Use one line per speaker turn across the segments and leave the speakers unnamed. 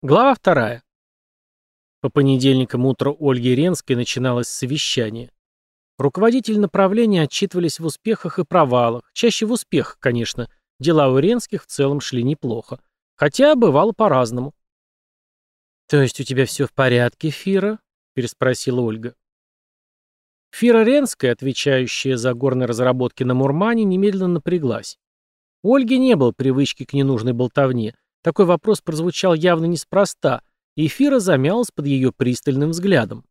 Глава вторая. По понедельникам утро Ольги Ренской начиналось совещание. Руководители направления отчитывались в успехах и провалах, чаще в успехах, конечно. Дела у Ренских в целом шли неплохо. Хотя бывало по-разному. «То есть у тебя все в порядке, Фира?» — переспросила Ольга. Фира Ренская, отвечающая за горные разработки на Мурмане, немедленно напряглась. У Ольги не было привычки к ненужной болтовне — такой вопрос прозвучал явно неспроста, и Фира замялась под ее пристальным взглядом.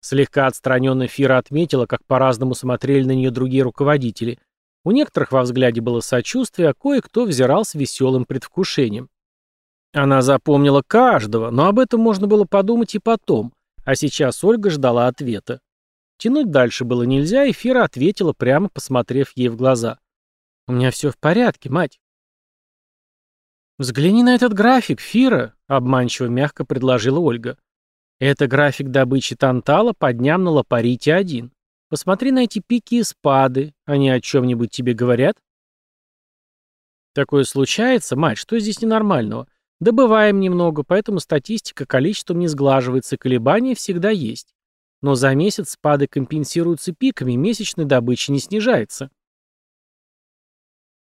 Слегка отстраненно Фира отметила, как по-разному смотрели на нее другие руководители. У некоторых во взгляде было сочувствие, а кое-кто взирал с веселым предвкушением. Она запомнила каждого, но об этом можно было подумать и потом, а сейчас Ольга ждала ответа. Тянуть дальше было нельзя, и Фира ответила, прямо посмотрев ей в глаза. «У меня все в порядке, мать». «Взгляни на этот график, Фира», — обманчиво мягко предложила Ольга. «Это график добычи тантала по дням на Лапарите-1. Посмотри на эти пики и спады. Они о чем-нибудь тебе говорят?» «Такое случается, мать, что здесь ненормального? Добываем немного, поэтому статистика количеством не сглаживается, колебания всегда есть. Но за месяц спады компенсируются пиками, месячной добыча не снижается».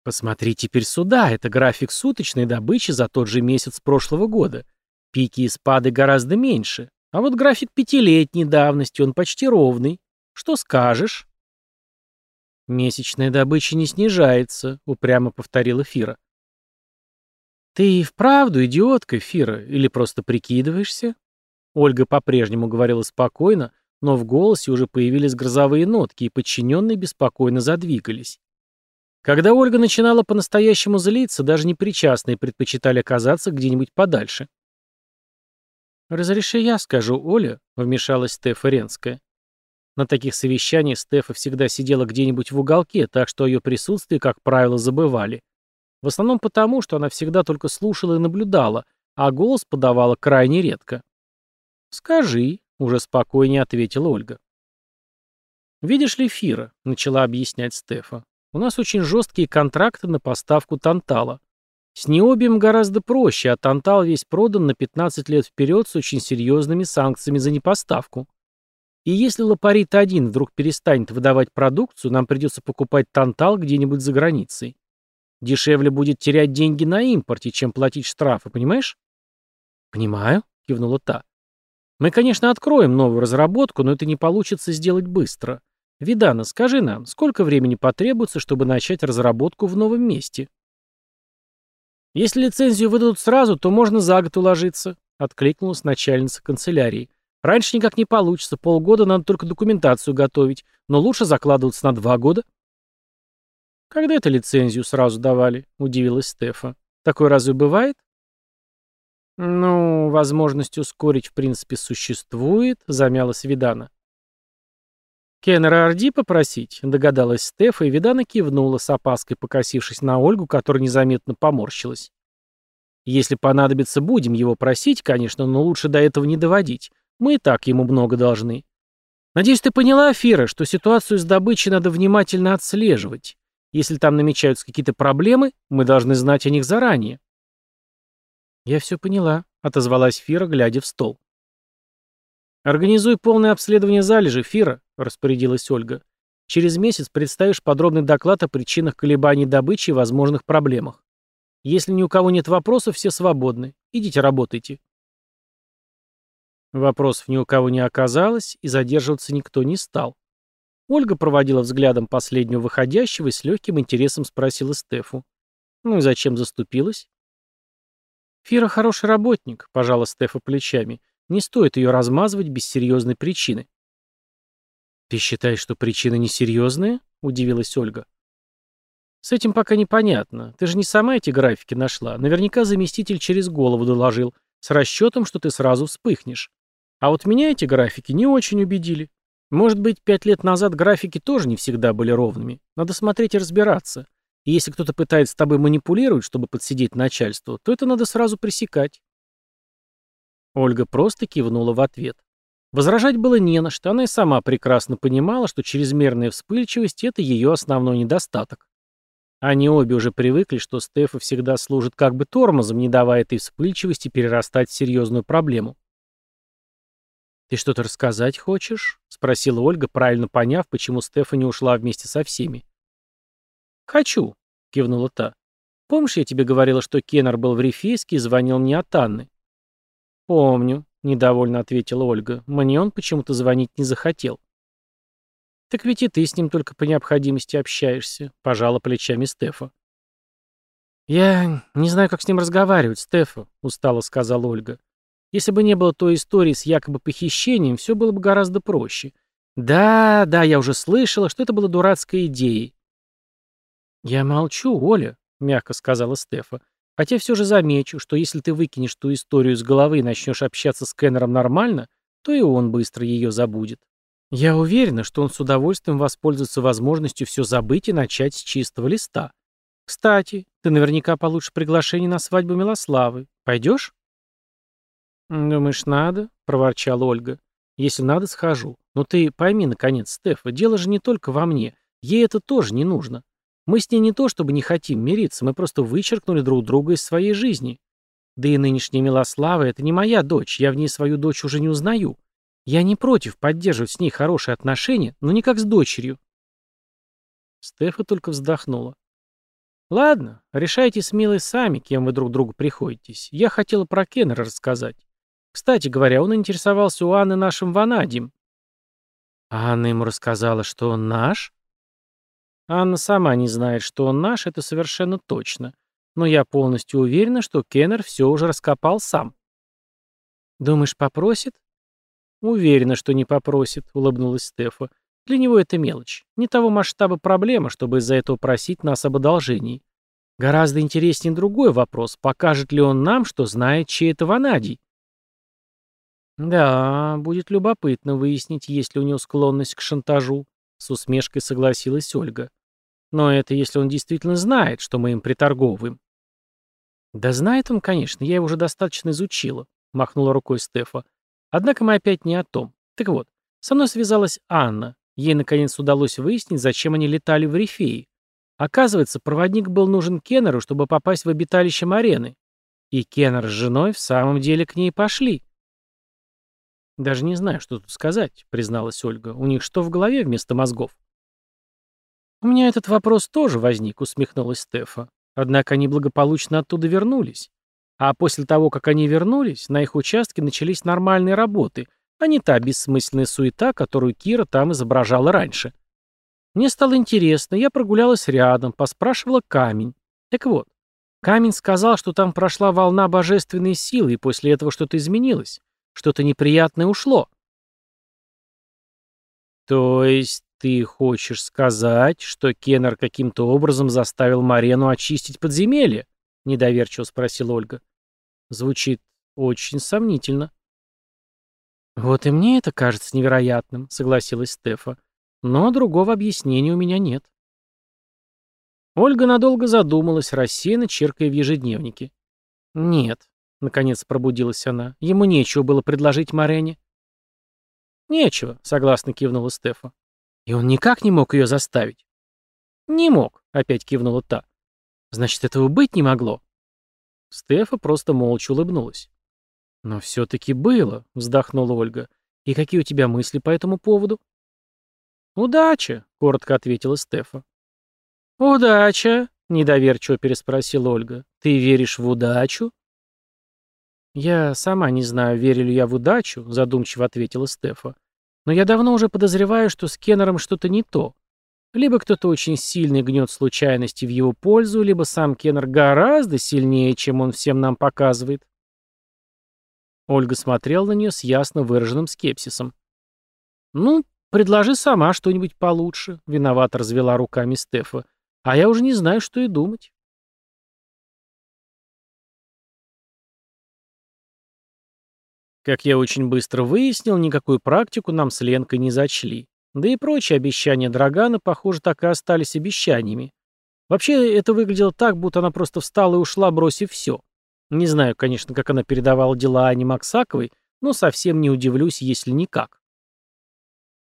Посмотри теперь сюда, это график суточной добычи за тот же месяц прошлого года. Пики и спады гораздо меньше. А вот график пятилетней давности, он почти ровный. Что скажешь? Месячная добыча не снижается, упрямо повторила Фира. Ты и вправду идиотка, Фира, или просто прикидываешься? Ольга по-прежнему говорила спокойно, но в голосе уже появились грозовые нотки, и подчиненные беспокойно задвигались. Когда Ольга начинала по-настоящему злиться, даже непричастные предпочитали оказаться где-нибудь подальше. «Разреши я скажу, Оля», — вмешалась Стефа Ренская. На таких совещаниях Стефа всегда сидела где-нибудь в уголке, так что о ее присутствии, как правило, забывали. В основном потому, что она всегда только слушала и наблюдала, а голос подавала крайне редко. «Скажи», — уже спокойнее ответила Ольга. «Видишь ли, Фира», — начала объяснять Стефа, у нас очень жесткие контракты на поставку тантала. С необием гораздо проще, а тантал весь продан на 15 лет вперед с очень серьезными санкциями за непоставку. И если Лапарит-1 вдруг перестанет выдавать продукцию, нам придется покупать тантал где-нибудь за границей. Дешевле будет терять деньги на импорте, чем платить штрафы, понимаешь? Понимаю, кивнула та. Мы, конечно, откроем новую разработку, но это не получится сделать быстро. Видана, скажи нам, сколько времени потребуется, чтобы начать разработку в новом месте? Если лицензию выдадут сразу, то можно за год уложиться, откликнулась начальница канцелярии. Раньше никак не получится, полгода надо только документацию готовить, но лучше закладываться на два года. Когда это лицензию сразу давали? Удивилась Стефа. Такое разве бывает? Ну, возможность ускорить в принципе существует, замялась Видана. Кеннера Орди попросить, догадалась Стефа, и Видана кивнула с опаской, покосившись на Ольгу, которая незаметно поморщилась. Если понадобится, будем его просить, конечно, но лучше до этого не доводить. Мы и так ему много должны. Надеюсь, ты поняла, Афира, что ситуацию с добычей надо внимательно отслеживать. Если там намечаются какие-то проблемы, мы должны знать о них заранее. Я все поняла, отозвалась Фира, глядя в стол. «Организуй полное обследование залежи, Фира», — распорядилась Ольга. «Через месяц представишь подробный доклад о причинах колебаний добычи и возможных проблемах. Если ни у кого нет вопросов, все свободны. Идите работайте». Вопросов ни у кого не оказалось, и задерживаться никто не стал. Ольга проводила взглядом последнего выходящего и с легким интересом спросила Стефу. «Ну и зачем заступилась?» «Фира хороший работник», — пожала Стефа плечами. Не стоит ее размазывать без серьезной причины. «Ты считаешь, что причина несерьезная?» — удивилась Ольга. «С этим пока непонятно. Ты же не сама эти графики нашла. Наверняка заместитель через голову доложил, с расчетом, что ты сразу вспыхнешь. А вот меня эти графики не очень убедили. Может быть, пять лет назад графики тоже не всегда были ровными. Надо смотреть и разбираться. И если кто-то пытается с тобой манипулировать, чтобы подсидеть начальству, то это надо сразу пресекать. Ольга просто кивнула в ответ. Возражать было не на что, она и сама прекрасно понимала, что чрезмерная вспыльчивость – это ее основной недостаток. Они обе уже привыкли, что Стефа всегда служит как бы тормозом, не давая этой вспыльчивости перерастать в серьезную проблему. «Ты что-то рассказать хочешь?» — спросила Ольга, правильно поняв, почему Стефа не ушла вместе со всеми. «Хочу», — кивнула та. «Помнишь, я тебе говорила, что Кеннер был в Рифейске и звонил мне от Анны?» «Помню», — недовольно ответила Ольга. «Мне он почему-то звонить не захотел». «Так ведь и ты с ним только по необходимости общаешься», — пожала плечами Стефа. «Я не знаю, как с ним разговаривать, Стефа», — устало сказала Ольга. Если бы не было той истории с якобы похищением, все было бы гораздо проще. Да, да, я уже слышала, что это была дурацкая идея. Я молчу, Оля, мягко сказала Стефа. Хотя все же замечу, что если ты выкинешь ту историю из головы и начнешь общаться с Кеннером нормально, то и он быстро ее забудет. Я уверена, что он с удовольствием воспользуется возможностью все забыть и начать с чистого листа. Кстати, ты наверняка получишь приглашение на свадьбу Милославы. Пойдешь? «Думаешь, надо?» — проворчала Ольга. «Если надо, схожу. Но ты пойми, наконец, Стефа, дело же не только во мне. Ей это тоже не нужно. Мы с ней не то чтобы не хотим мириться, мы просто вычеркнули друг друга из своей жизни. Да и нынешняя Милослава — это не моя дочь, я в ней свою дочь уже не узнаю. Я не против поддерживать с ней хорошие отношения, но не как с дочерью». Стефа только вздохнула. «Ладно, решайте с Милой сами, кем вы друг другу приходитесь. Я хотела про Кеннера рассказать. Кстати говоря, он интересовался у Анны нашим ванадием. А Анна ему рассказала, что он наш? Анна сама не знает, что он наш, это совершенно точно. Но я полностью уверена, что Кеннер все уже раскопал сам. Думаешь, попросит? Уверена, что не попросит, улыбнулась Стефа. Для него это мелочь. Не того масштаба проблема, чтобы из-за этого просить нас об одолжении. Гораздо интереснее другой вопрос, покажет ли он нам, что знает, чей это ванадий. «Да, будет любопытно выяснить, есть ли у него склонность к шантажу», — с усмешкой согласилась Ольга. «Но это если он действительно знает, что мы им приторговываем». «Да знает он, конечно, я его уже достаточно изучила», — махнула рукой Стефа. «Однако мы опять не о том. Так вот, со мной связалась Анна. Ей, наконец, удалось выяснить, зачем они летали в Рифеи. Оказывается, проводник был нужен Кеннеру, чтобы попасть в обиталище Марены. И Кеннер с женой в самом деле к ней пошли». «Даже не знаю, что тут сказать», — призналась Ольга. «У них что в голове вместо мозгов?» «У меня этот вопрос тоже возник», — усмехнулась Стефа. «Однако они благополучно оттуда вернулись. А после того, как они вернулись, на их участке начались нормальные работы, а не та бессмысленная суета, которую Кира там изображала раньше. Мне стало интересно, я прогулялась рядом, поспрашивала камень. Так вот, камень сказал, что там прошла волна божественной силы, и после этого что-то изменилось. Что-то неприятное ушло. То есть ты хочешь сказать, что Кеннер каким-то образом заставил Марену очистить подземелье? Недоверчиво спросила Ольга. Звучит очень сомнительно. Вот и мне это кажется невероятным, согласилась Стефа. Но другого объяснения у меня нет. Ольга надолго задумалась, рассеянно черкая в ежедневнике. Нет, Наконец пробудилась она. Ему нечего было предложить Марене. «Нечего», — согласно кивнула Стефа. «И он никак не мог ее заставить?» «Не мог», — опять кивнула та. «Значит, этого быть не могло». Стефа просто молча улыбнулась. «Но все-таки было», — вздохнула Ольга. «И какие у тебя мысли по этому поводу?» «Удача», — коротко ответила Стефа. «Удача», — недоверчиво переспросила Ольга. «Ты веришь в удачу?» «Я сама не знаю, верю ли я в удачу», — задумчиво ответила Стефа. «Но я давно уже подозреваю, что с Кеннером что-то не то. Либо кто-то очень сильный гнет случайности в его пользу, либо сам Кеннер гораздо сильнее, чем он всем нам показывает». Ольга смотрела на нее с ясно выраженным скепсисом. «Ну, предложи сама что-нибудь получше», — виновато развела руками Стефа. «А я уже не знаю, что и думать». Как я очень быстро выяснил, никакую практику нам с Ленкой не зачли. Да и прочие обещания Драгана, похоже, так и остались обещаниями. Вообще, это выглядело так, будто она просто встала и ушла, бросив все. Не знаю, конечно, как она передавала дела Ане Максаковой, но совсем не удивлюсь, если никак.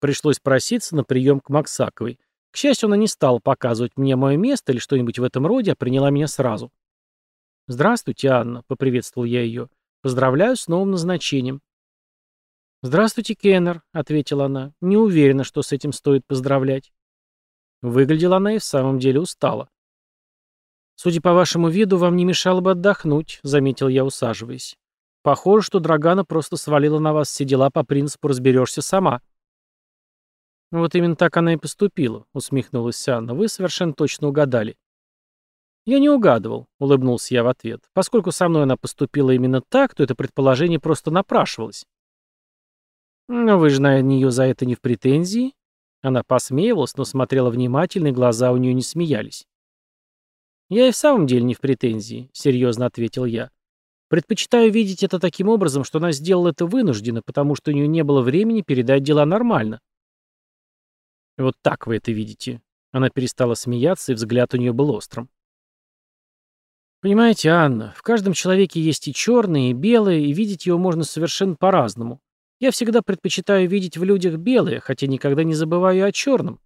Пришлось проситься на прием к Максаковой. К счастью, она не стала показывать мне мое место или что-нибудь в этом роде, а приняла меня сразу. «Здравствуйте, Анна», — поприветствовал я ее. «Поздравляю с новым назначением». «Здравствуйте, Кеннер», — ответила она. «Не уверена, что с этим стоит поздравлять». Выглядела она и в самом деле устала. «Судя по вашему виду, вам не мешало бы отдохнуть», — заметил я, усаживаясь. «Похоже, что Драгана просто свалила на вас все дела по принципу «разберешься сама». «Вот именно так она и поступила», — усмехнулась Анна. «Вы совершенно точно угадали». «Я не угадывал», — улыбнулся я в ответ. «Поскольку со мной она поступила именно так, то это предположение просто напрашивалось». «Но вы же на нее за это не в претензии?» Она посмеивалась, но смотрела внимательно, и глаза у нее не смеялись. «Я и в самом деле не в претензии», — серьезно ответил я. «Предпочитаю видеть это таким образом, что она сделала это вынужденно, потому что у нее не было времени передать дела нормально». «Вот так вы это видите». Она перестала смеяться, и взгляд у нее был острым. «Понимаете, Анна, в каждом человеке есть и черное, и белое, и видеть его можно совершенно по-разному. Я всегда предпочитаю видеть в людях белое, хотя никогда не забываю о черном.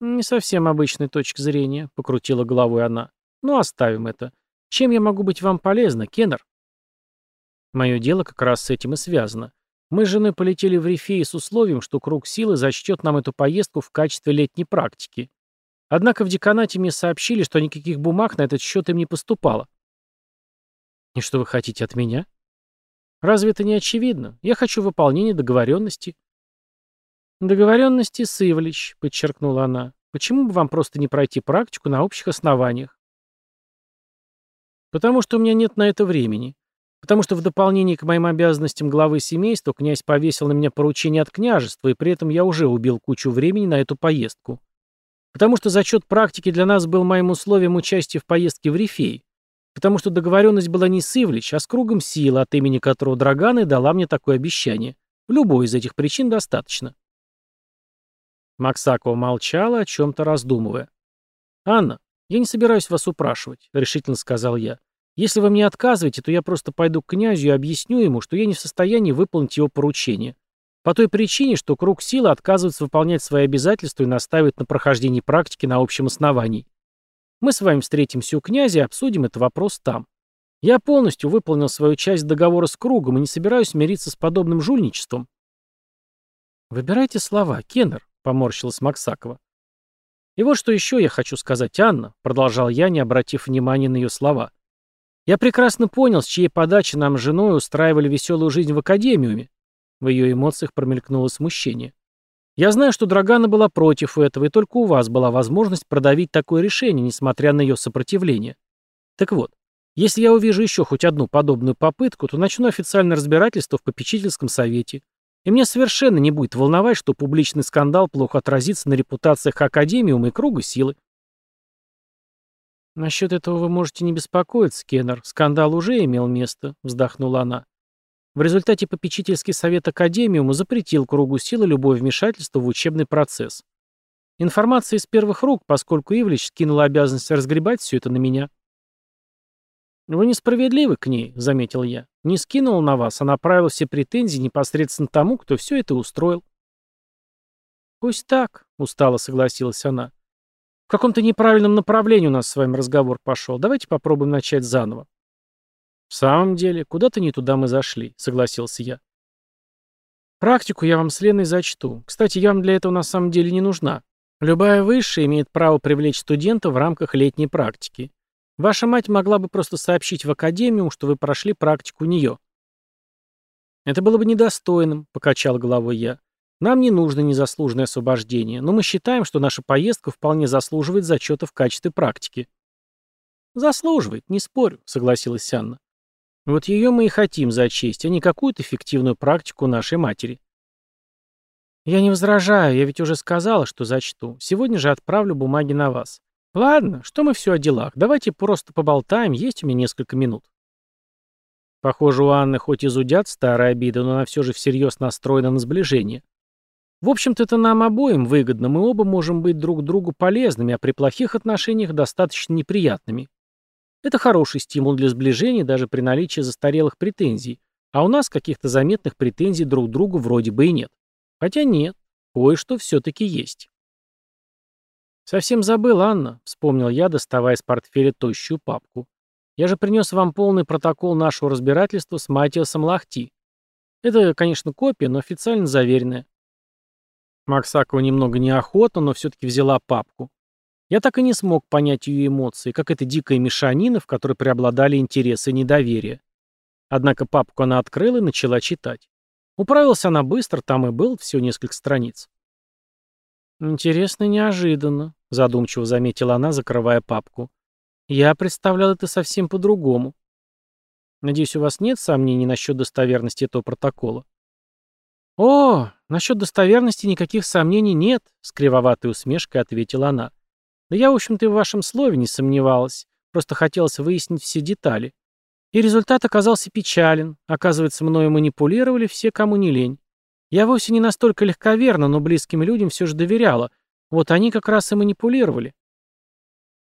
«Не совсем обычная точка зрения», — покрутила головой она. «Ну, оставим это. Чем я могу быть вам полезна, Кеннер?» Мое дело как раз с этим и связано. Мы с женой полетели в Рифеи с условием, что круг силы зачтет нам эту поездку в качестве летней практики. Однако в деканате мне сообщили, что никаких бумаг на этот счет им не поступало. «И что вы хотите от меня?» «Разве это не очевидно? Я хочу выполнения договоренности. «Договоренности с Ивлич», — подчеркнула она. «Почему бы вам просто не пройти практику на общих основаниях?» «Потому что у меня нет на это времени. Потому что в дополнение к моим обязанностям главы семейства князь повесил на меня поручение от княжества, и при этом я уже убил кучу времени на эту поездку. Потому что зачет практики для нас был моим условием участия в поездке в Рифей. Потому что договоренность была не с Ивлич, а с кругом силы, от имени которого Драгана дала мне такое обещание. Любой из этих причин достаточно. Максакова молчала, о чем-то раздумывая. «Анна, я не собираюсь вас упрашивать», — решительно сказал я. «Если вы мне отказываете, то я просто пойду к князю и объясню ему, что я не в состоянии выполнить его поручение. По той причине, что круг силы отказывается выполнять свои обязательства и настаивает на прохождении практики на общем основании. Мы с вами встретимся у князя и обсудим этот вопрос там. Я полностью выполнил свою часть договора с кругом и не собираюсь мириться с подобным жульничеством». «Выбирайте слова, Кеннер», — поморщилась Максакова. «И вот что еще я хочу сказать, Анна», — продолжал я, не обратив внимания на ее слова. «Я прекрасно понял, с чьей подачи нам с женой устраивали веселую жизнь в академиуме». В ее эмоциях промелькнуло смущение. «Я знаю, что Драгана была против этого, и только у вас была возможность продавить такое решение, несмотря на ее сопротивление. Так вот, если я увижу еще хоть одну подобную попытку, то начну официальное разбирательство в попечительском совете, и меня совершенно не будет волновать, что публичный скандал плохо отразится на репутациях Академиума и Круга Силы. «Насчет этого вы можете не беспокоиться, Кеннер. Скандал уже имел место», — вздохнула она. В результате попечительский совет Академиума запретил Кругу Силы любое вмешательство в учебный процесс. Информация из первых рук, поскольку Ивлич скинула обязанность разгребать все это на меня. «Вы несправедливы к ней», — заметил я. «Не скинул на вас, а направил все претензии непосредственно тому, кто все это устроил». «Пусть так», — устало согласилась она. «В каком-то неправильном направлении у нас с вами разговор пошел. Давайте попробуем начать заново». «В самом деле, куда-то не туда мы зашли», — согласился я. «Практику я вам с Леной зачту. Кстати, я вам для этого на самом деле не нужна. Любая высшая имеет право привлечь студента в рамках летней практики. Ваша мать могла бы просто сообщить в академию, что вы прошли практику у нее. Это было бы недостойным, покачал головой я. Нам не нужно незаслуженное освобождение, но мы считаем, что наша поездка вполне заслуживает зачета в качестве практики. Заслуживает, не спорю, согласилась Анна. Вот ее мы и хотим зачесть, а не какую-то фиктивную практику нашей матери. Я не возражаю, я ведь уже сказала, что зачту. Сегодня же отправлю бумаги на вас. Ладно, что мы все о делах. Давайте просто поболтаем, есть у меня несколько минут. Похоже, у Анны хоть и зудят старые обиды, но она все же всерьез настроена на сближение. В общем-то, это нам обоим выгодно, мы оба можем быть друг другу полезными, а при плохих отношениях достаточно неприятными. Это хороший стимул для сближения даже при наличии застарелых претензий, а у нас каких-то заметных претензий друг к другу вроде бы и нет. Хотя нет, кое-что все-таки есть. «Совсем забыл, Анна», — вспомнил я, доставая из портфеля тощую папку. «Я же принес вам полный протокол нашего разбирательства с Матиасом Лахти. Это, конечно, копия, но официально заверенная». Максакова немного неохотно, но все-таки взяла папку. Я так и не смог понять ее эмоции, как эта дикая мешанина, в которой преобладали интересы и недоверие. Однако папку она открыла и начала читать. Управилась она быстро, там и был всего несколько страниц. «Интересно неожиданно», — задумчиво заметила она, закрывая папку. «Я представлял это совсем по-другому. Надеюсь, у вас нет сомнений насчет достоверности этого протокола?» «О, насчет достоверности никаких сомнений нет», — с кривоватой усмешкой ответила она. Да я, в общем-то, и в вашем слове не сомневалась. Просто хотелось выяснить все детали. И результат оказался печален. Оказывается, мною манипулировали все, кому не лень. Я вовсе не настолько легковерна, но близким людям все же доверяла. Вот они как раз и манипулировали.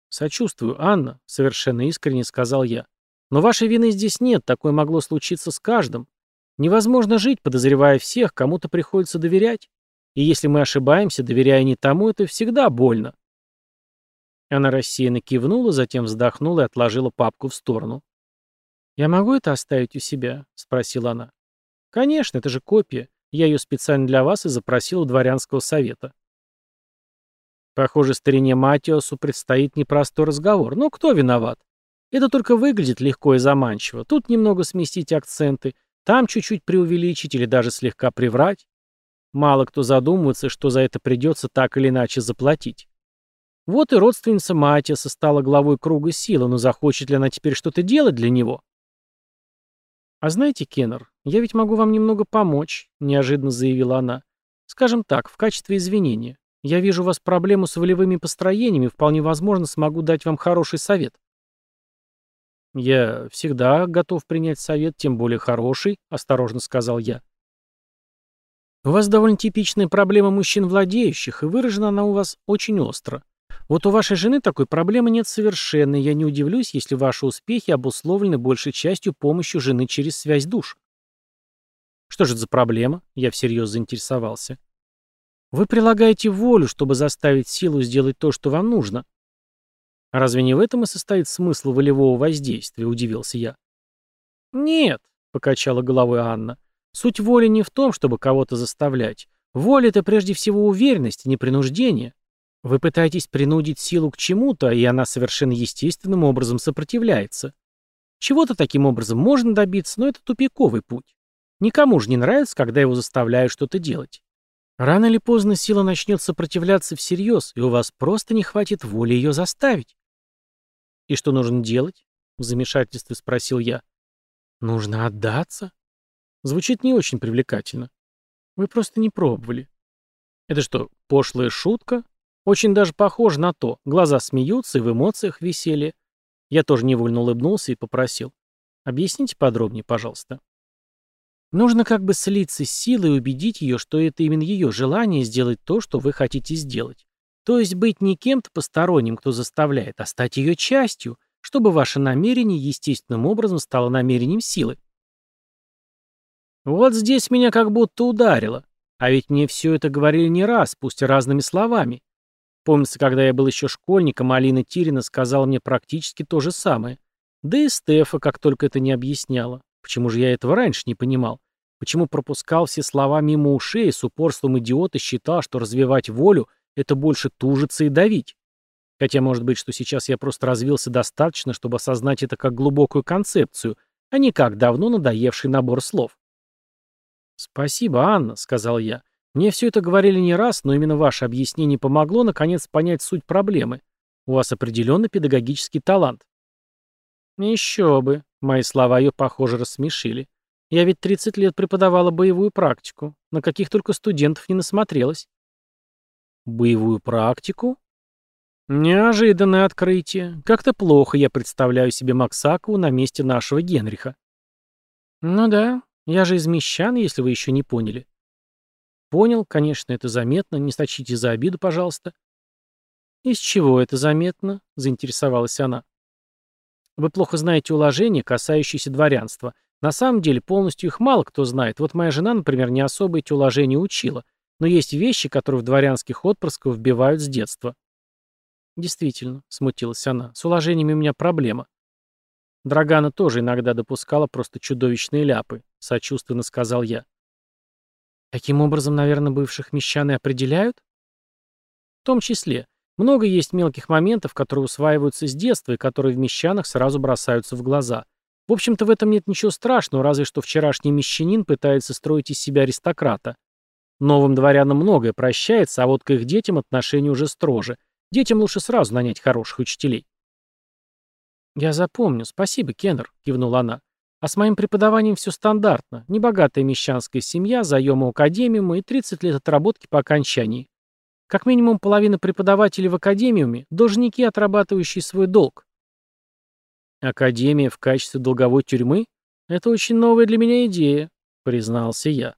«Сочувствую, Анна», — совершенно искренне сказал я. «Но вашей вины здесь нет, такое могло случиться с каждым. Невозможно жить, подозревая всех, кому-то приходится доверять. И если мы ошибаемся, доверяя не тому, это всегда больно. Она рассеянно кивнула, затем вздохнула и отложила папку в сторону. «Я могу это оставить у себя?» — спросила она. «Конечно, это же копия. Я ее специально для вас и запросил у дворянского совета». Похоже, старине Матиосу предстоит непростой разговор. Но кто виноват? Это только выглядит легко и заманчиво. Тут немного сместить акценты, там чуть-чуть преувеличить или даже слегка приврать. Мало кто задумывается, что за это придется так или иначе заплатить. Вот и родственница Матиаса стала главой круга силы, но захочет ли она теперь что-то делать для него? «А знаете, Кеннер, я ведь могу вам немного помочь», — неожиданно заявила она. «Скажем так, в качестве извинения. Я вижу у вас проблему с волевыми построениями, вполне возможно, смогу дать вам хороший совет». «Я всегда готов принять совет, тем более хороший», — осторожно сказал я. «У вас довольно типичная проблема мужчин владеющих, и выражена она у вас очень остро. Вот у вашей жены такой проблемы нет совершенно, я не удивлюсь, если ваши успехи обусловлены большей частью помощью жены через связь душ. Что же это за проблема? Я всерьез заинтересовался. Вы прилагаете волю, чтобы заставить силу сделать то, что вам нужно. Разве не в этом и состоит смысл волевого воздействия, удивился я. Нет, покачала головой Анна. Суть воли не в том, чтобы кого-то заставлять. Воля — это прежде всего уверенность, не принуждение. Вы пытаетесь принудить силу к чему-то, и она совершенно естественным образом сопротивляется. Чего-то таким образом можно добиться, но это тупиковый путь. Никому же не нравится, когда его заставляют что-то делать. Рано или поздно сила начнет сопротивляться всерьез, и у вас просто не хватит воли ее заставить. «И что нужно делать?» — в замешательстве спросил я. «Нужно отдаться?» Звучит не очень привлекательно. Вы просто не пробовали. Это что, пошлая шутка? Очень даже похоже на то. Глаза смеются и в эмоциях веселье. Я тоже невольно улыбнулся и попросил. Объясните подробнее, пожалуйста. Нужно как бы слиться с силой и убедить ее, что это именно ее желание сделать то, что вы хотите сделать. То есть быть не кем-то посторонним, кто заставляет, а стать ее частью, чтобы ваше намерение естественным образом стало намерением силы. Вот здесь меня как будто ударило. А ведь мне все это говорили не раз, пусть и разными словами. Помнится, когда я был еще школьником, Алина Тирина сказала мне практически то же самое. Да и Стефа как только это не объясняла. Почему же я этого раньше не понимал? Почему пропускал все слова мимо ушей и с упорством идиота считал, что развивать волю — это больше тужиться и давить? Хотя, может быть, что сейчас я просто развился достаточно, чтобы осознать это как глубокую концепцию, а не как давно надоевший набор слов. «Спасибо, Анна», — сказал я. Мне все это говорили не раз, но именно ваше объяснение помогло, наконец, понять суть проблемы. У вас определенный педагогический талант. Еще бы. Мои слова ее, похоже, рассмешили. Я ведь 30 лет преподавала боевую практику. На каких только студентов не насмотрелась. Боевую практику? Неожиданное открытие. Как-то плохо я представляю себе Максакову на месте нашего Генриха. Ну да, я же из мещан, если вы еще не поняли. Понял, конечно, это заметно, не сочтите за обиду, пожалуйста. Из чего это заметно? Заинтересовалась она. Вы плохо знаете уложения, касающиеся дворянства. На самом деле, полностью их мало кто знает. Вот моя жена, например, не особо эти уложения учила. Но есть вещи, которые в дворянских отпрысков вбивают с детства. Действительно, смутилась она, с уложениями у меня проблема. Драгана тоже иногда допускала просто чудовищные ляпы, сочувственно сказал я. Таким образом, наверное, бывших мещан и определяют? В том числе. Много есть мелких моментов, которые усваиваются с детства и которые в мещанах сразу бросаются в глаза. В общем-то, в этом нет ничего страшного, разве что вчерашний мещанин пытается строить из себя аристократа. Новым дворянам многое прощается, а вот к их детям отношение уже строже. Детям лучше сразу нанять хороших учителей. «Я запомню. Спасибо, Кеннер», — кивнула она. «А с моим преподаванием все стандартно. Небогатая мещанская семья, заема академиума и 30 лет отработки по окончании. Как минимум половина преподавателей в академиуме – должники, отрабатывающие свой долг. Академия в качестве долговой тюрьмы – это очень новая для меня идея, признался я.